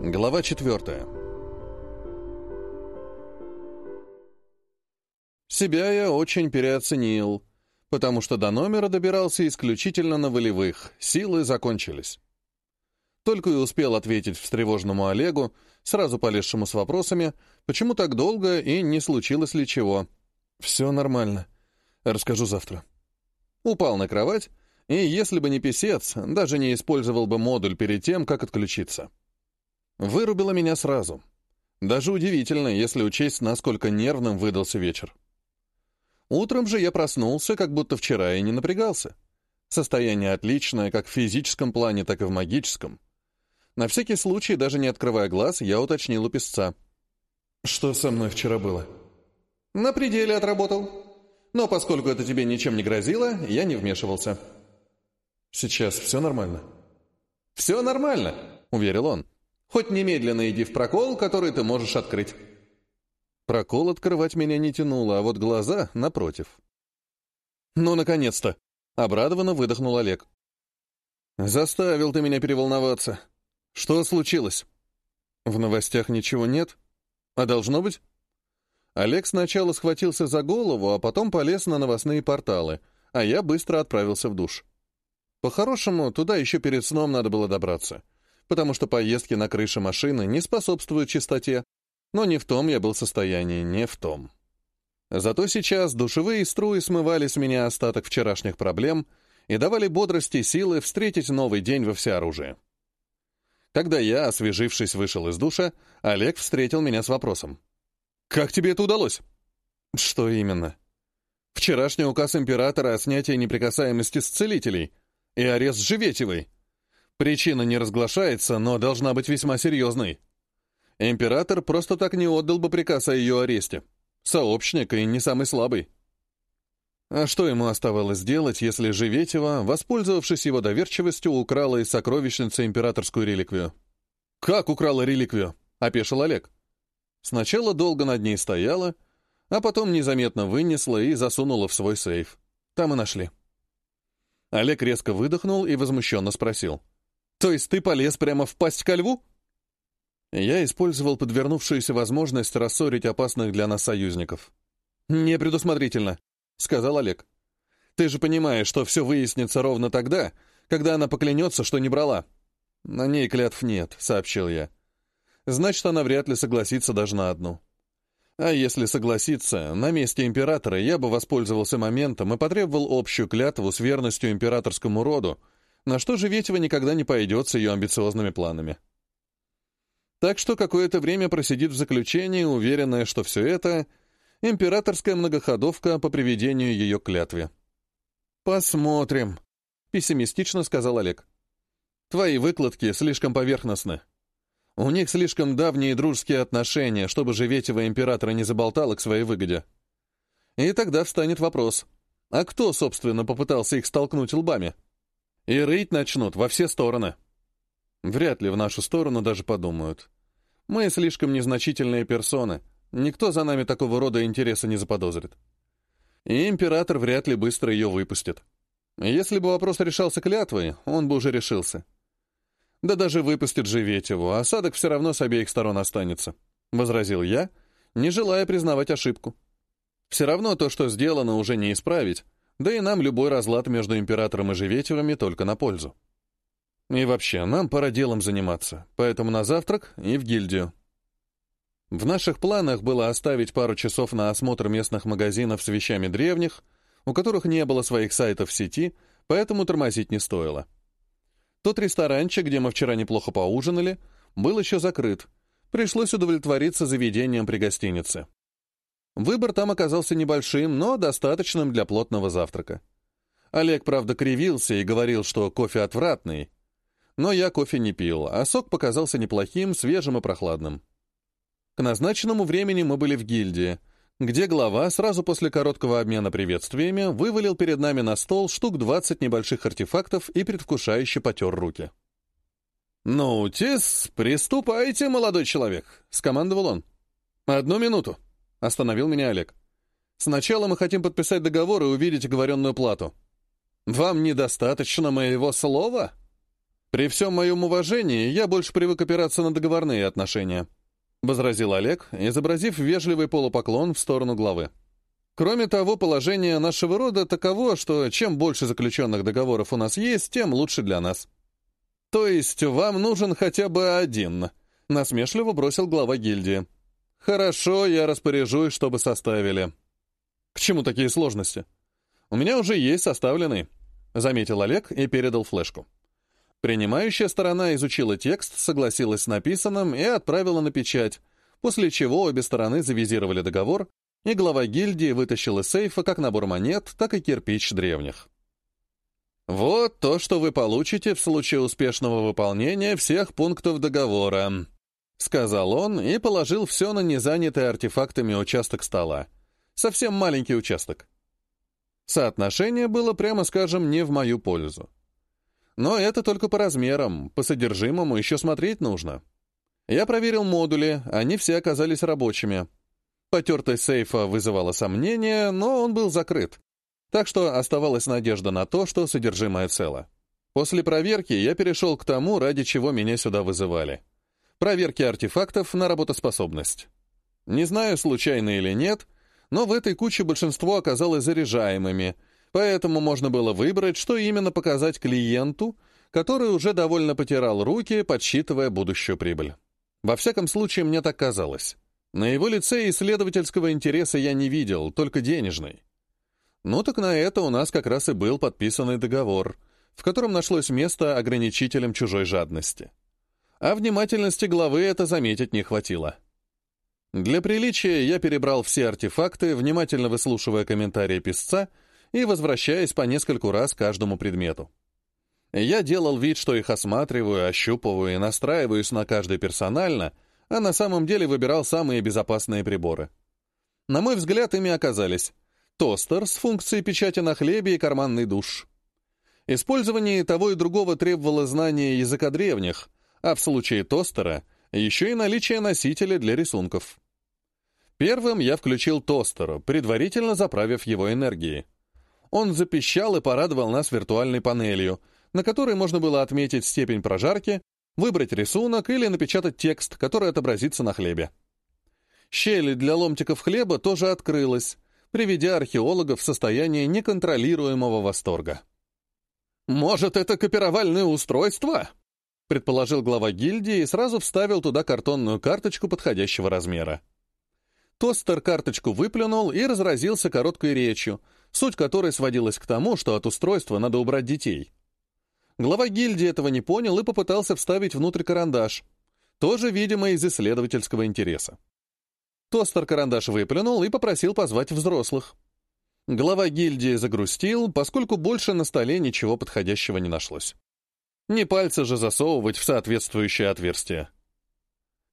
Глава четвертая. Себя я очень переоценил, потому что до номера добирался исключительно на волевых, силы закончились. Только и успел ответить встревоженному Олегу, сразу полезшему с вопросами, почему так долго и не случилось ли чего. «Все нормально. Расскажу завтра». Упал на кровать, и если бы не писец, даже не использовал бы модуль перед тем, как отключиться. Вырубило меня сразу. Даже удивительно, если учесть, насколько нервным выдался вечер. Утром же я проснулся, как будто вчера и не напрягался. Состояние отличное как в физическом плане, так и в магическом. На всякий случай, даже не открывая глаз, я уточнил у песца. «Что со мной вчера было?» «На пределе отработал. Но поскольку это тебе ничем не грозило, я не вмешивался». «Сейчас все нормально?» «Все нормально», — уверил он. Хоть немедленно иди в прокол, который ты можешь открыть». Прокол открывать меня не тянуло, а вот глаза — напротив. «Ну, наконец-то!» — обрадованно выдохнул Олег. «Заставил ты меня переволноваться. Что случилось?» «В новостях ничего нет? А должно быть?» Олег сначала схватился за голову, а потом полез на новостные порталы, а я быстро отправился в душ. По-хорошему, туда еще перед сном надо было добраться — потому что поездки на крыше машины не способствуют чистоте, но не в том я был состоянии, не в том. Зато сейчас душевые струи смывали с меня остаток вчерашних проблем и давали бодрости и силы встретить новый день во всеоружии. Когда я, освежившись, вышел из душа, Олег встретил меня с вопросом. «Как тебе это удалось?» «Что именно?» «Вчерашний указ императора о снятии неприкасаемости с целителей и арест Живетевой. Причина не разглашается, но должна быть весьма серьезной. Император просто так не отдал бы приказ о ее аресте. Сообщник и не самый слабый. А что ему оставалось делать, если Живетева, воспользовавшись его доверчивостью, украла из сокровищницы императорскую реликвию? «Как украла реликвию?» — опешил Олег. Сначала долго над ней стояла, а потом незаметно вынесла и засунула в свой сейф. Там и нашли. Олег резко выдохнул и возмущенно спросил. То есть ты полез прямо в пасть ко льву? Я использовал подвернувшуюся возможность рассорить опасных для нас союзников. «Непредусмотрительно», — сказал Олег. «Ты же понимаешь, что все выяснится ровно тогда, когда она поклянется, что не брала». «На ней клятв нет», — сообщил я. «Значит, она вряд ли согласится даже на одну». А если согласиться, на месте императора я бы воспользовался моментом и потребовал общую клятву с верностью императорскому роду, на что же Ветева никогда не пойдет с ее амбициозными планами. Так что какое-то время просидит в заключении, уверенная, что все это — императорская многоходовка по приведению ее клятве. «Посмотрим», — пессимистично сказал Олег. «Твои выкладки слишком поверхностны. У них слишком давние дружеские отношения, чтобы Живетева императора не заболтала к своей выгоде. И тогда встанет вопрос, а кто, собственно, попытался их столкнуть лбами?» И рыть начнут во все стороны. Вряд ли в нашу сторону даже подумают. Мы слишком незначительные персоны. Никто за нами такого рода интереса не заподозрит. И император вряд ли быстро ее выпустит. Если бы вопрос решался клятвой, он бы уже решился. Да даже выпустит Живетеву, осадок все равно с обеих сторон останется, — возразил я, не желая признавать ошибку. Все равно то, что сделано, уже не исправить, да и нам любой разлад между императором и Живетевыми только на пользу. И вообще, нам пора делом заниматься, поэтому на завтрак и в гильдию. В наших планах было оставить пару часов на осмотр местных магазинов с вещами древних, у которых не было своих сайтов в сети, поэтому тормозить не стоило. Тот ресторанчик, где мы вчера неплохо поужинали, был еще закрыт. Пришлось удовлетвориться заведением при гостинице. Выбор там оказался небольшим, но достаточным для плотного завтрака. Олег, правда, кривился и говорил, что кофе отвратный. Но я кофе не пил, а сок показался неплохим, свежим и прохладным. К назначенному времени мы были в гильдии, где глава сразу после короткого обмена приветствиями вывалил перед нами на стол штук 20 небольших артефактов и предвкушающе потер руки. «Ну, Тис, приступайте, молодой человек», — скомандовал он. «Одну минуту», Остановил меня Олег. «Сначала мы хотим подписать договор и увидеть оговоренную плату. Вам недостаточно моего слова?» «При всем моем уважении я больше привык опираться на договорные отношения», — возразил Олег, изобразив вежливый полупоклон в сторону главы. «Кроме того, положение нашего рода таково, что чем больше заключенных договоров у нас есть, тем лучше для нас». «То есть вам нужен хотя бы один?» — насмешливо бросил глава гильдии. «Хорошо, я распоряжусь, чтобы составили». «К чему такие сложности?» «У меня уже есть составленный», — заметил Олег и передал флешку. Принимающая сторона изучила текст, согласилась с написанным и отправила на печать, после чего обе стороны завизировали договор, и глава гильдии вытащил из сейфа как набор монет, так и кирпич древних. «Вот то, что вы получите в случае успешного выполнения всех пунктов договора», — сказал он и положил все на незанятый артефактами участок стола. Совсем маленький участок. Соотношение было, прямо скажем, не в мою пользу. Но это только по размерам, по содержимому еще смотреть нужно. Я проверил модули, они все оказались рабочими. Потертость сейфа вызывала сомнения, но он был закрыт. Так что оставалась надежда на то, что содержимое цело. После проверки я перешел к тому, ради чего меня сюда вызывали. Проверки артефактов на работоспособность. Не знаю, случайно или нет, но в этой куче большинство оказалось заряжаемыми, поэтому можно было выбрать, что именно показать клиенту, который уже довольно потирал руки, подсчитывая будущую прибыль. Во всяком случае, мне так казалось. На его лице исследовательского интереса я не видел, только денежный. Ну так на это у нас как раз и был подписанный договор, в котором нашлось место ограничителем чужой жадности. А внимательности главы это заметить не хватило. Для приличия я перебрал все артефакты, внимательно выслушивая комментарии писца и возвращаясь по нескольку раз каждому предмету. Я делал вид, что их осматриваю, ощупываю и настраиваюсь на каждый персонально, а на самом деле выбирал самые безопасные приборы. На мой взгляд, ими оказались тостер с функцией печати на хлебе и карманный душ. Использование того и другого требовало знания языка древних, а в случае тостера еще и наличие носителя для рисунков. Первым я включил тостер, предварительно заправив его энергией. Он запищал и порадовал нас виртуальной панелью, на которой можно было отметить степень прожарки, выбрать рисунок или напечатать текст, который отобразится на хлебе. Щель для ломтиков хлеба тоже открылась, приведя археологов в состояние неконтролируемого восторга. «Может, это копировальное устройство?» Предположил глава гильдии и сразу вставил туда картонную карточку подходящего размера. Тостер карточку выплюнул и разразился короткой речью, суть которой сводилась к тому, что от устройства надо убрать детей. Глава гильдии этого не понял и попытался вставить внутрь карандаш, тоже, видимо, из исследовательского интереса. Тостер карандаш выплюнул и попросил позвать взрослых. Глава гильдии загрустил, поскольку больше на столе ничего подходящего не нашлось. Не пальцы же засовывать в соответствующее отверстие.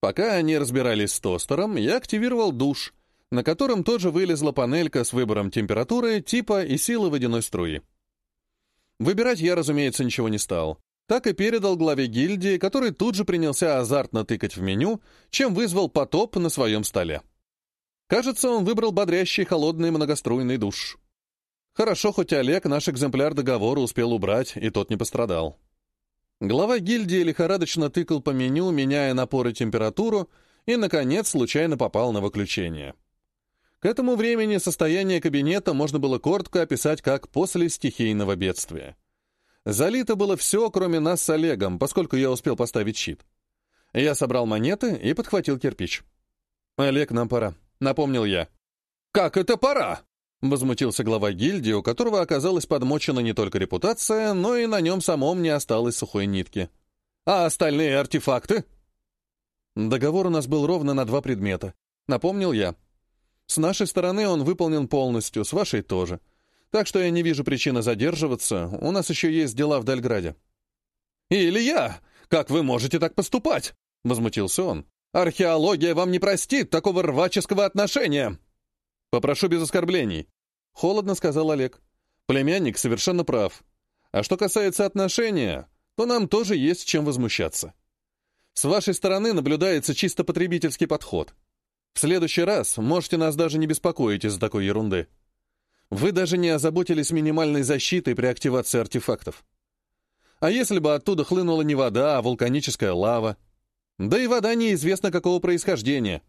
Пока они разбирались с тостером, я активировал душ, на котором тоже вылезла панелька с выбором температуры, типа и силы водяной струи. Выбирать я, разумеется, ничего не стал. Так и передал главе гильдии, который тут же принялся азартно тыкать в меню, чем вызвал потоп на своем столе. Кажется, он выбрал бодрящий холодный многоструйный душ. Хорошо, хоть Олег наш экземпляр договора успел убрать, и тот не пострадал. Глава гильдии лихорадочно тыкал по меню, меняя напор и температуру, и, наконец, случайно попал на выключение. К этому времени состояние кабинета можно было коротко описать как «после стихийного бедствия». Залито было все, кроме нас с Олегом, поскольку я успел поставить щит. Я собрал монеты и подхватил кирпич. «Олег, нам пора», — напомнил я. «Как это пора?» Возмутился глава гильдии, у которого оказалась подмочена не только репутация, но и на нем самом не осталось сухой нитки. «А остальные артефакты?» Договор у нас был ровно на два предмета. Напомнил я. С нашей стороны он выполнен полностью, с вашей тоже. Так что я не вижу причины задерживаться, у нас еще есть дела в Дальграде. «Или я! Как вы можете так поступать?» — возмутился он. «Археология вам не простит такого рваческого отношения!» «Попрошу без оскорблений», — холодно сказал Олег. «Племянник совершенно прав. А что касается отношения, то нам тоже есть чем возмущаться. С вашей стороны наблюдается чисто потребительский подход. В следующий раз можете нас даже не беспокоить из-за такой ерунды. Вы даже не озаботились минимальной защитой при активации артефактов. А если бы оттуда хлынула не вода, а вулканическая лава? Да и вода неизвестно какого происхождения.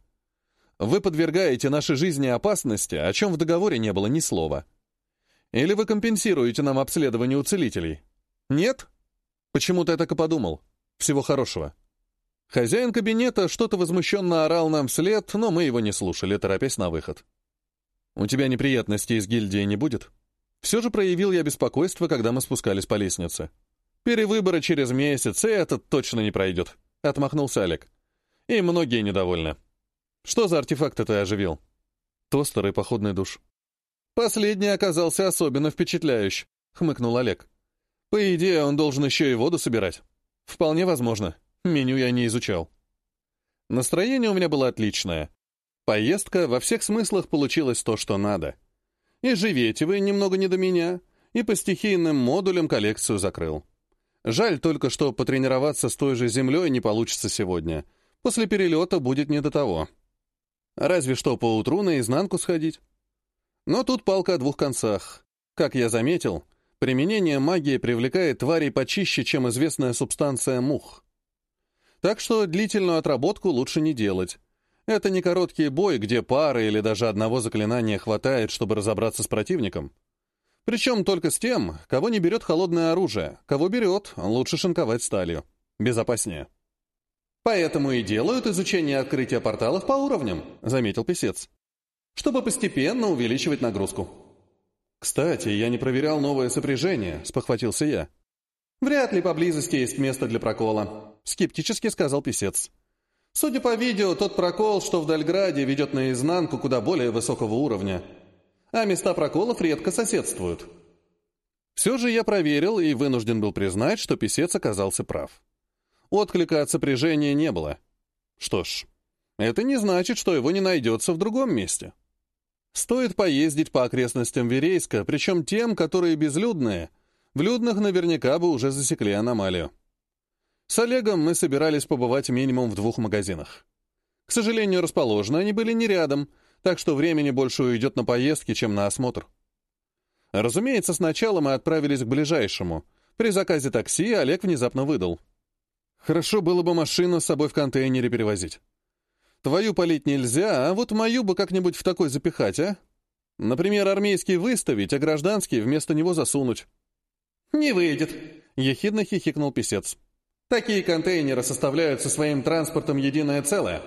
Вы подвергаете нашей жизни опасности, о чем в договоре не было ни слова. Или вы компенсируете нам обследование у целителей? Нет? Почему-то я так и подумал. Всего хорошего. Хозяин кабинета что-то возмущенно орал нам вслед, но мы его не слушали, торопясь на выход. «У тебя неприятностей из гильдии не будет?» Все же проявил я беспокойство, когда мы спускались по лестнице. «Перевыборы через месяц, и этот точно не пройдет», — отмахнулся Олег. «И многие недовольны. Что за артефакт ты оживил?» «Тостер и походный душ». «Последний оказался особенно впечатляющий», — хмыкнул Олег. «По идее, он должен еще и воду собирать. Вполне возможно. Меню я не изучал». Настроение у меня было отличное. Поездка во всех смыслах получилась то, что надо. И живете вы немного не до меня, и по стихийным модулям коллекцию закрыл. Жаль только, что потренироваться с той же землей не получится сегодня. После перелета будет не до того. Разве что поутру наизнанку сходить. Но тут палка о двух концах. Как я заметил, применение магии привлекает тварей почище, чем известная субстанция мух. Так что длительную отработку лучше не делать. Это не короткий бой, где пары или даже одного заклинания хватает, чтобы разобраться с противником. Причем только с тем, кого не берет холодное оружие. Кого берет, лучше шинковать сталью. Безопаснее. «Поэтому и делают изучение открытия порталов по уровням», — заметил писец. «Чтобы постепенно увеличивать нагрузку». «Кстати, я не проверял новое сопряжение», — спохватился я. «Вряд ли поблизости есть место для прокола», — скептически сказал писец. «Судя по видео, тот прокол, что в Дальграде, ведет наизнанку куда более высокого уровня а места проколов редко соседствуют. Все же я проверил и вынужден был признать, что писец оказался прав. Отклика от сопряжения не было. Что ж, это не значит, что его не найдется в другом месте. Стоит поездить по окрестностям Верейска, причем тем, которые безлюдные. В людных наверняка бы уже засекли аномалию. С Олегом мы собирались побывать минимум в двух магазинах. К сожалению, расположены они были не рядом, так что времени больше уйдет на поездки, чем на осмотр. Разумеется, сначала мы отправились к ближайшему. При заказе такси Олег внезапно выдал. «Хорошо было бы машину с собой в контейнере перевозить. Твою полить нельзя, а вот мою бы как-нибудь в такой запихать, а? Например, армейский выставить, а гражданский вместо него засунуть». «Не выйдет», — ехидно хихикнул писец. «Такие контейнеры составляют со своим транспортом единое целое.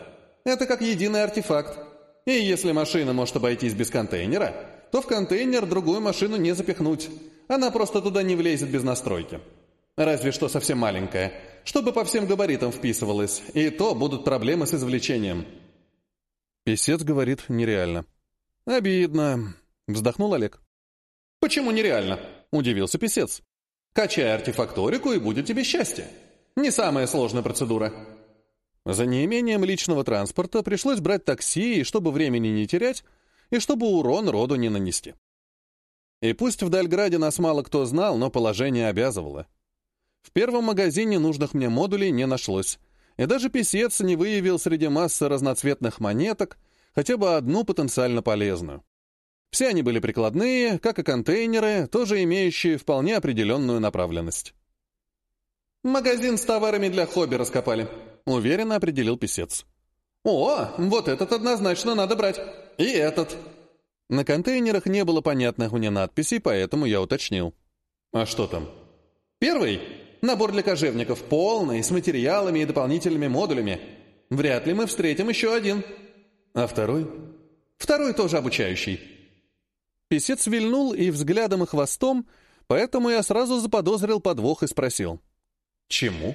Это как единый артефакт. И если машина может обойтись без контейнера, то в контейнер другую машину не запихнуть. Она просто туда не влезет без настройки. Разве что совсем маленькая, чтобы по всем габаритам вписывалась, и то будут проблемы с извлечением. Песец говорит нереально. «Обидно», — вздохнул Олег. «Почему нереально?» — удивился писец. «Качай артефакторику, и будет тебе счастье. Не самая сложная процедура». За неимением личного транспорта пришлось брать такси, чтобы времени не терять, и чтобы урон роду не нанести. И пусть в Дальграде нас мало кто знал, но положение обязывало. В первом магазине нужных мне модулей не нашлось, и даже писец не выявил среди массы разноцветных монеток хотя бы одну потенциально полезную. Все они были прикладные, как и контейнеры, тоже имеющие вполне определенную направленность. «Магазин с товарами для хобби раскопали», — уверенно определил писец. «О, вот этот однозначно надо брать. И этот». На контейнерах не было понятных мне надписей, поэтому я уточнил. «А что там?» «Первый — набор для кожевников, полный, с материалами и дополнительными модулями. Вряд ли мы встретим еще один». «А второй?» «Второй тоже обучающий». Песец вильнул и взглядом и хвостом, поэтому я сразу заподозрил подвох и спросил. «Чему?»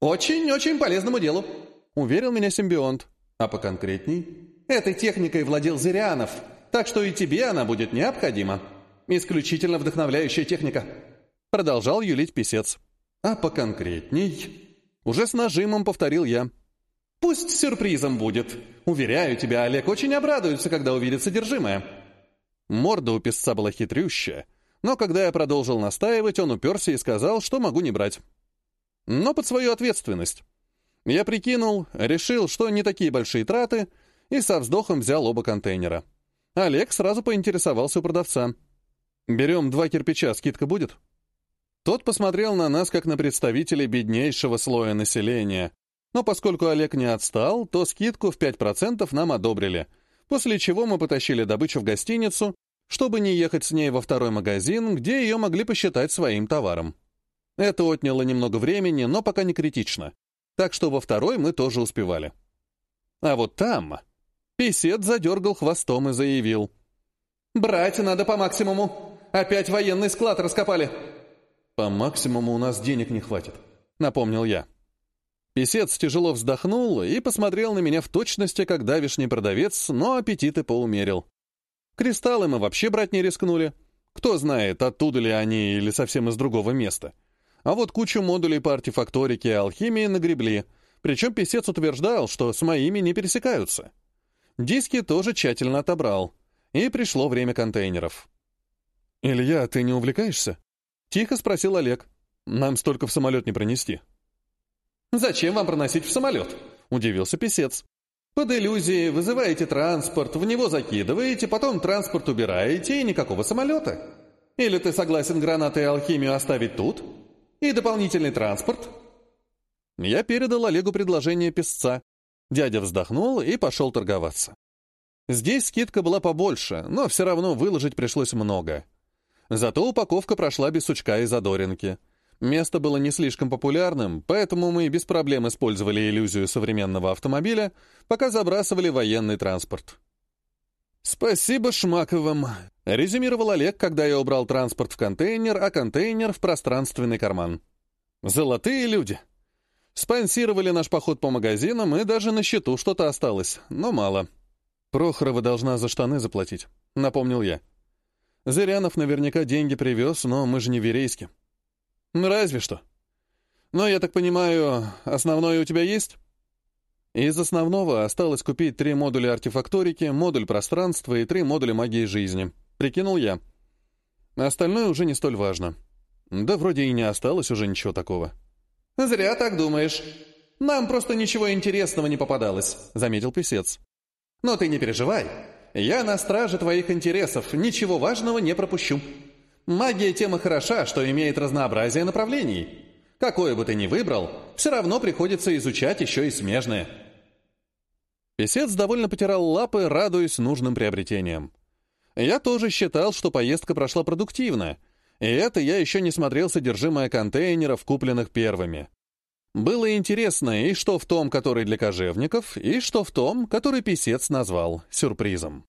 «Очень-очень полезному делу», — уверил меня симбионт. А поконкретней? Этой техникой владел Зырянов, так что и тебе она будет необходима. Исключительно вдохновляющая техника. Продолжал юлить писец. А поконкретней? Уже с нажимом повторил я. Пусть сюрпризом будет. Уверяю тебя, Олег очень обрадуется, когда увидит содержимое. Морда у писца была хитрющая, но когда я продолжил настаивать, он уперся и сказал, что могу не брать но под свою ответственность. Я прикинул, решил, что не такие большие траты, и со вздохом взял оба контейнера. Олег сразу поинтересовался у продавца. «Берем два кирпича, скидка будет?» Тот посмотрел на нас, как на представителей беднейшего слоя населения. Но поскольку Олег не отстал, то скидку в 5% нам одобрили, после чего мы потащили добычу в гостиницу, чтобы не ехать с ней во второй магазин, где ее могли посчитать своим товаром. Это отняло немного времени, но пока не критично. Так что во второй мы тоже успевали. А вот там писец задергал хвостом и заявил. «Брать надо по максимуму. Опять военный склад раскопали». «По максимуму у нас денег не хватит», — напомнил я. Песец тяжело вздохнул и посмотрел на меня в точности, как давишний продавец, но аппетиты поумерил. Кристаллы мы вообще брать не рискнули. Кто знает, оттуда ли они или совсем из другого места. А вот кучу модулей по артефакторике и алхимии нагребли, причем писец утверждал, что с моими не пересекаются. Диски тоже тщательно отобрал, и пришло время контейнеров. «Илья, ты не увлекаешься?» Тихо спросил Олег. «Нам столько в самолет не пронести». «Зачем вам проносить в самолет?» — удивился писец. «Под иллюзией вызываете транспорт, в него закидываете, потом транспорт убираете, и никакого самолета. Или ты согласен гранаты и алхимию оставить тут? И дополнительный транспорт?» Я передал Олегу предложение писца. Дядя вздохнул и пошел торговаться. Здесь скидка была побольше, но все равно выложить пришлось много. Зато упаковка прошла без сучка и задоринки. Место было не слишком популярным, поэтому мы без проблем использовали иллюзию современного автомобиля, пока забрасывали военный транспорт. «Спасибо Шмаковым», — резюмировал Олег, когда я убрал транспорт в контейнер, а контейнер в пространственный карман. «Золотые люди». Спонсировали наш поход по магазинам, и даже на счету что-то осталось, но мало. «Прохорова должна за штаны заплатить», — напомнил я. Зырянов наверняка деньги привез, но мы же не в Верейске. Ну, разве что. Но, я так понимаю, основное у тебя есть? Из основного осталось купить три модуля артефакторики, модуль пространства и три модуля магии жизни. Прикинул я. Остальное уже не столь важно. Да вроде и не осталось уже ничего такого. «Зря так думаешь. Нам просто ничего интересного не попадалось», — заметил писец. «Но ты не переживай. Я на страже твоих интересов, ничего важного не пропущу. Магия тема хороша, что имеет разнообразие направлений. Какое бы ты ни выбрал, все равно приходится изучать еще и смежное. Песец довольно потирал лапы, радуясь нужным приобретениям. Я тоже считал, что поездка прошла продуктивно, и это я еще не смотрел содержимое контейнеров, купленных первыми. Было интересно и что в том, который для кожевников, и что в том, который писец назвал сюрпризом.